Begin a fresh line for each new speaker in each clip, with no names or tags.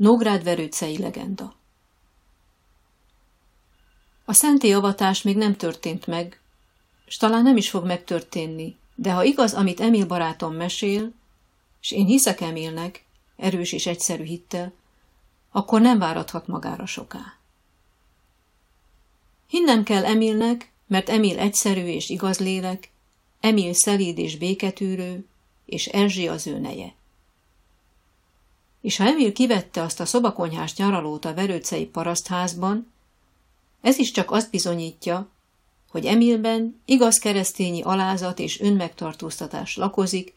Nógrád verőcei legenda A szenté avatás még nem történt meg, s talán nem is fog megtörténni, de ha igaz, amit Emil barátom mesél, és én hiszek Emilnek, erős és egyszerű hittel, akkor nem várathat magára soká. Hinnem kell Emilnek, mert Emil egyszerű és igaz lélek, Emil szelíd és béketűrő, és Erzsi az ő neje. És ha Emil kivette azt a szobakonyhás nyaralót a verőcei parasztházban, ez is csak azt bizonyítja, hogy Emilben igaz keresztényi alázat és önmegtartóztatás lakozik,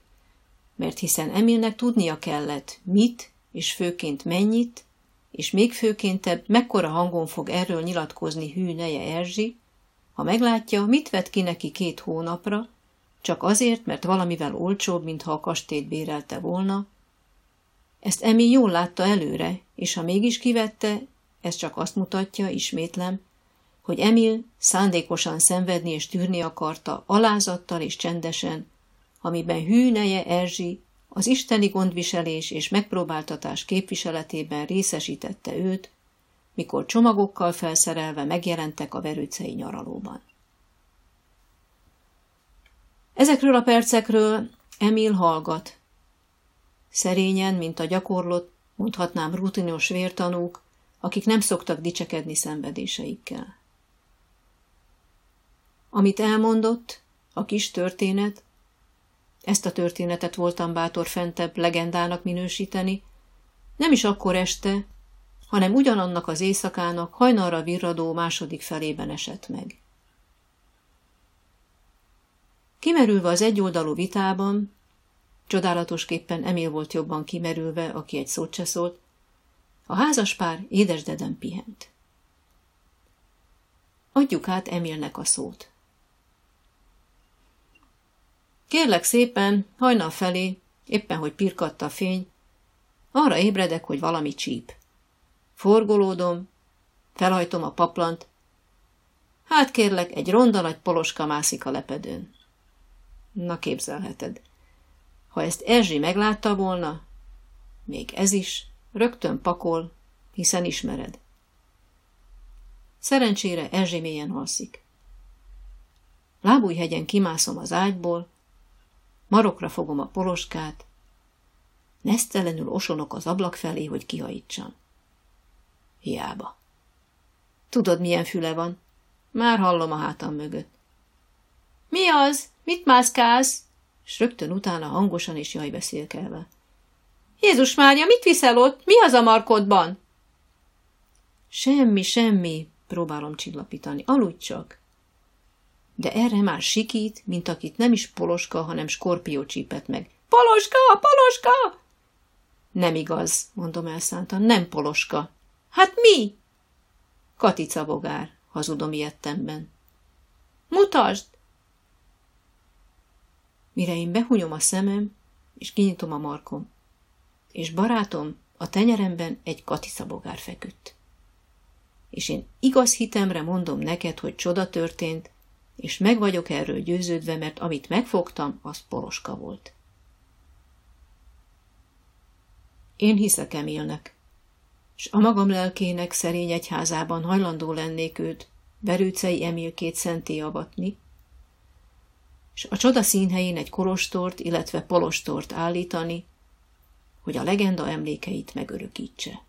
mert hiszen Emilnek tudnia kellett, mit és főként mennyit, és még főkéntebb, mekkora hangon fog erről nyilatkozni hű neje Erzsi, ha meglátja, mit vett ki neki két hónapra, csak azért, mert valamivel olcsóbb, mintha a kastélyt bérelte volna. Ezt Emi jól látta előre, és ha mégis kivette, ez csak azt mutatja, ismétlem, hogy Emil szándékosan szenvedni és tűrni akarta, alázattal és csendesen, amiben hű neje Erzsi az isteni gondviselés és megpróbáltatás képviseletében részesítette őt, mikor csomagokkal felszerelve megjelentek a verőcei nyaralóban. Ezekről a percekről Emil hallgat. Szerényen, mint a gyakorlott, mondhatnám rutinos vértanúk, akik nem szoktak dicsekedni szenvedéseikkel. Amit elmondott, a kis történet, ezt a történetet voltam bátor fentebb legendának minősíteni, nem is akkor este, hanem ugyanannak az éjszakának hajnalra virradó második felében esett meg. Kimerülve az egyoldalú vitában, csodálatosképpen Emil volt jobban kimerülve, aki egy szót se szólt, a házas pár édesdeden pihent. Adjuk át Emilnek a szót. Kérlek szépen, hajnal felé, éppen hogy pirkatta a fény, arra ébredek, hogy valami csíp. Forgolódom, felhajtom a paplant, hát kérlek, egy ronda nagy poloska mászik a lepedőn. Na képzelheted. Ha ezt Erzsi meglátta volna, még ez is, rögtön pakol, hiszen ismered. Szerencsére Erzsi mélyen alszik. Lábújhegyen kimászom az ágyból, marokra fogom a poloskát, nesztelenül osonok az ablak felé, hogy kihajítsam. Hiába. Tudod, milyen füle van? Már hallom a hátam mögött. Mi az? Mit mászkálsz? S rögtön utána hangosan és jaj beszélkelve. Jézus Mária, mit viszel ott? Mi az a markodban? Semmi, semmi, próbálom csillapítani. Aludj csak. De erre már sikít, mint akit nem is poloska, hanem skorpió csípett meg. Poloska, poloska! Nem igaz, mondom elszántan, nem poloska. Hát mi? Katica bogár, hazudom ilyettemben. Mutasd! Mire én behunyom a szemem, és kinyitom a markom, és barátom a tenyeremben egy katicabogár feküdt. És én igaz hitemre mondom neked, hogy csoda történt, és meg vagyok erről győződve, mert amit megfogtam, az poroska volt. Én hiszek Emilnek, s a magam lelkének szerény egyházában hajlandó lennék őt, Berőcei Emilkét szenté avatni, és a csoda színhelyén egy kolostort, illetve polostort állítani, hogy a legenda emlékeit megörökítse.